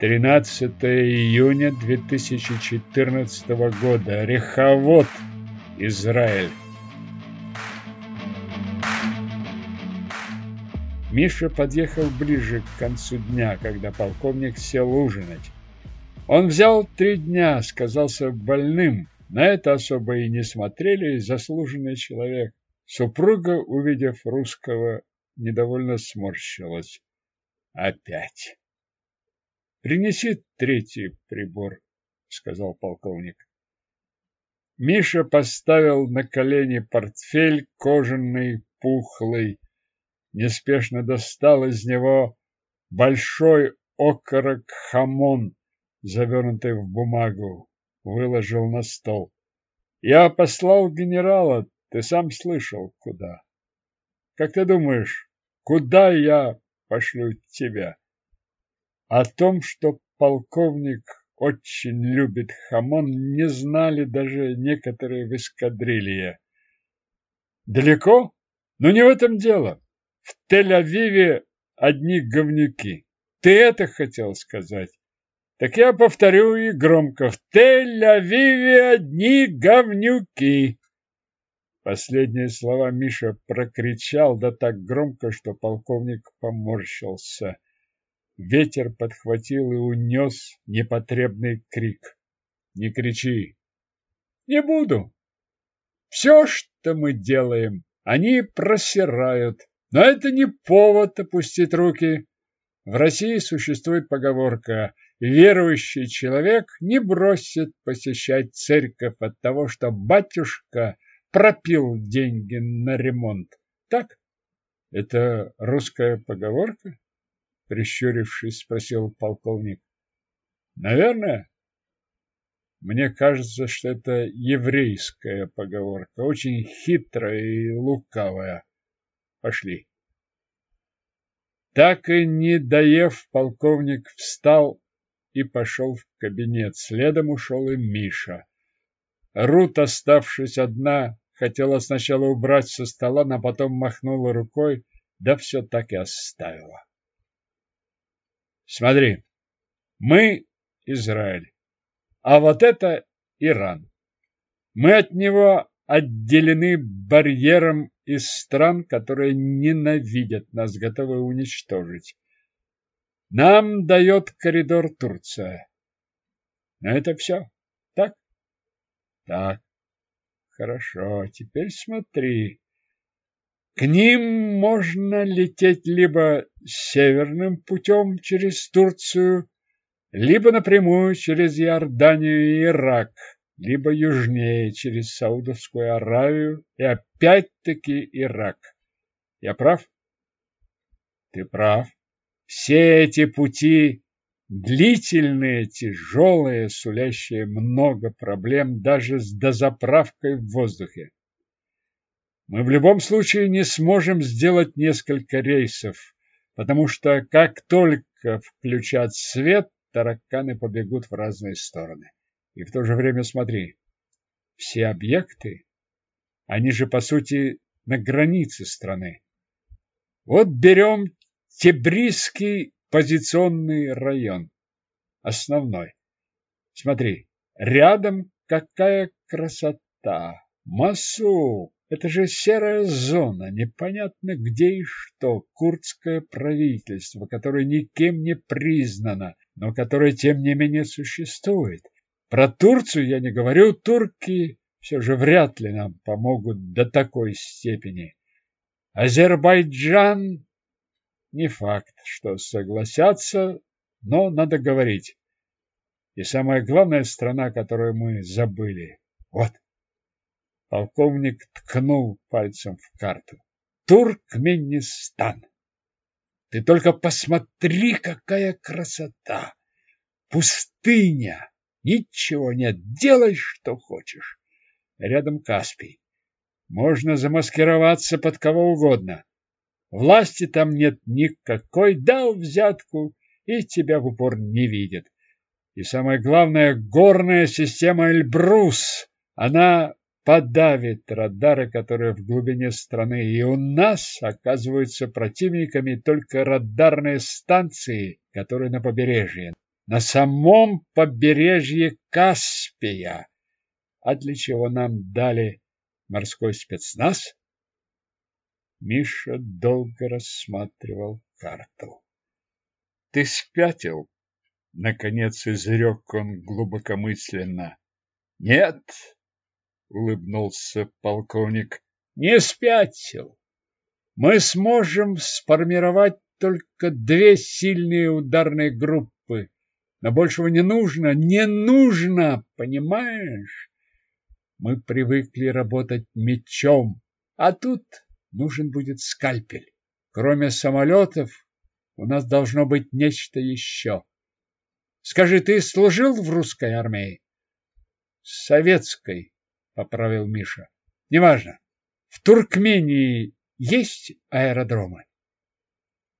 13 июня 2014 года. Реховод, Израиль. Миша подъехал ближе к концу дня, когда полковник сел ужинать. Он взял три дня, сказался больным. На это особо и не смотрели, заслуженный человек. Супруга, увидев русского, недовольно сморщилась. Опять. Принеси третий прибор, сказал полковник. Миша поставил на колени портфель кожаный, пухлый, неспешно достал из него большой окорок хамон, завернутый в бумагу, выложил на стол. Я послал генерала, ты сам слышал, куда. Как ты думаешь, куда я пошлю тебя? О том, что полковник очень любит хамон, не знали даже некоторые в эскадрилье. Далеко? Но не в этом дело. В Тель-Авиве одни говнюки. Ты это хотел сказать? Так я повторю и громко. В Тель-Авиве одни говнюки. Последние слова Миша прокричал да так громко, что полковник поморщился. Ветер подхватил и унес непотребный крик. Не кричи. Не буду. Все, что мы делаем, они просирают. Но это не повод опустить руки. В России существует поговорка «Верующий человек не бросит посещать церковь от того, что батюшка пропил деньги на ремонт». Так? Это русская поговорка? Прищурившись, спросил полковник. Наверное. Мне кажется, что это еврейская поговорка, очень хитрая и лукавая. Пошли. Так и не доев, полковник встал и пошел в кабинет. Следом ушел и Миша. Рут, оставшись одна, хотела сначала убрать со стола, но потом махнула рукой, да все так и оставила. Смотри, мы Израиль, а вот это Иран. Мы от него отделены барьером из стран, которые ненавидят нас, готовы уничтожить. Нам дает коридор Турция. Но это все. Так? Так. Хорошо. Теперь смотри. К ним можно лететь либо северным путем через Турцию, либо напрямую через Иорданию и Ирак, либо южнее через Саудовскую Аравию и опять-таки Ирак. Я прав? Ты прав. Все эти пути длительные, тяжелые, сулящие много проблем даже с дозаправкой в воздухе. Мы в любом случае не сможем сделать несколько рейсов, потому что как только включат свет, тараканы побегут в разные стороны. И в то же время смотри, все объекты, они же по сути на границе страны. Вот берем Тебрисский позиционный район, основной. Смотри, рядом какая красота! Масу! Это же серая зона, непонятно где и что, курдское правительство, которое никем не признано, но которое тем не менее существует. Про Турцию я не говорю, турки все же вряд ли нам помогут до такой степени. Азербайджан не факт, что согласятся, но надо говорить. И самая главная страна, которую мы забыли. Вот. Полковник ткнул пальцем в карту. Туркменистан. Ты только посмотри, какая красота! Пустыня! Ничего нет, делай, что хочешь. Рядом Каспий. Можно замаскироваться под кого угодно. Власти там нет никакой, дал взятку, и тебя в упор не видят. И самое главное, горная система Эльбрус. Она подавит радары, которые в глубине страны, и у нас оказываются противниками только радарные станции, которые на побережье. на самом побережье Каспия. А для чего нам дали морской спецназ? Миша долго рассматривал карту. — Ты спятил? — наконец изрек он глубокомысленно. — Нет, — улыбнулся полковник, — не спятил. Мы сможем сформировать только две сильные ударные группы. Но большего не нужно, не нужно, понимаешь? Мы привыкли работать мечом, а тут нужен будет скальпель. Кроме самолетов, у нас должно быть нечто еще. Скажи, ты служил в русской армии? Советской, поправил Миша. Неважно. В Туркмении есть аэродромы?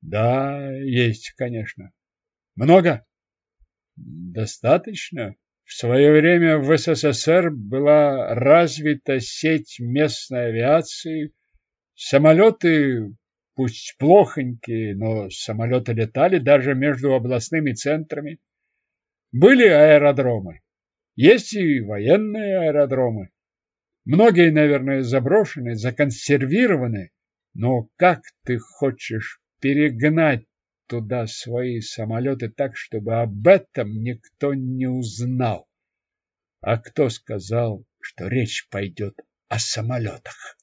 Да, есть, конечно. Много? Достаточно. В свое время в СССР была развита сеть местной авиации, Самолеты, пусть плохонькие, но самолеты летали даже между областными центрами. Были аэродромы, есть и военные аэродромы. Многие, наверное, заброшены, законсервированы, но как ты хочешь перегнать туда свои самолеты так, чтобы об этом никто не узнал? А кто сказал, что речь пойдет о самолетах?